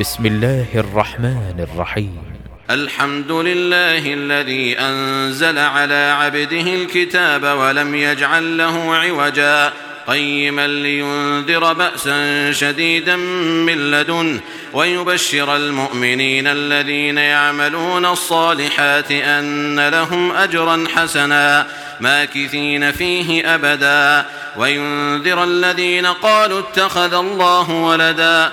بسم الله الرحمن الرحيم. الحمد لله الذي أنزل على عبده الكتاب ولم يجعل له عوجا. قيما لينذر بأسا شديدا من لدن ويبشر المؤمنين الذين يعملون الصالحات أن لهم أجرا حسنا. ماكثين فيه أبدا. وينذر الذين قالوا اتخذ الله ولدا.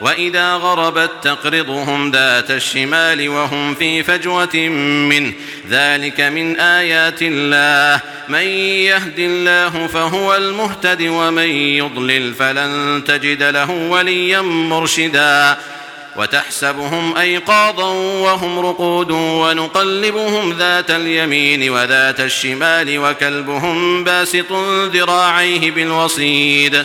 وَإِذَا غَرَبَتْ تَقْرِضُهُمْ ذَاتَ الشِّمَالِ وَهُمْ فِي فَجْوَةٍ مِّنْهِ ذَلِكَ مِنْ آيَاتِ اللَّهِ مَنْ يَهْدِ اللَّهُ فَهُوَ الْمُهْتَدِ وَمَنْ يُضْلِلْ فَلَنْ تَجِدَ لَهُ وَلِيًّا مُرْشِدًا وتحسبهم أيقاظا وهم رقود ونقلبهم ذات اليمين وذات الشمال وكلبهم باسط ذراعيه بالوصيد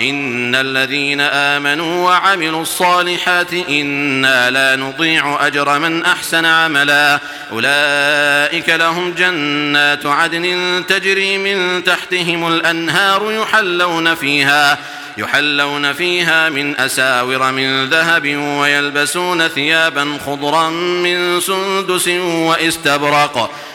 ان الذين امنوا وعملوا الصالحات أنا لا نضيع اجر من احسن عملا. اولئك لهم جنات عدن تجري من تحتهم الانهار يحلون فيها يحلون فيها من أساور من ذهب ويلبسون ثيابا خضرا من سندس وإستبرق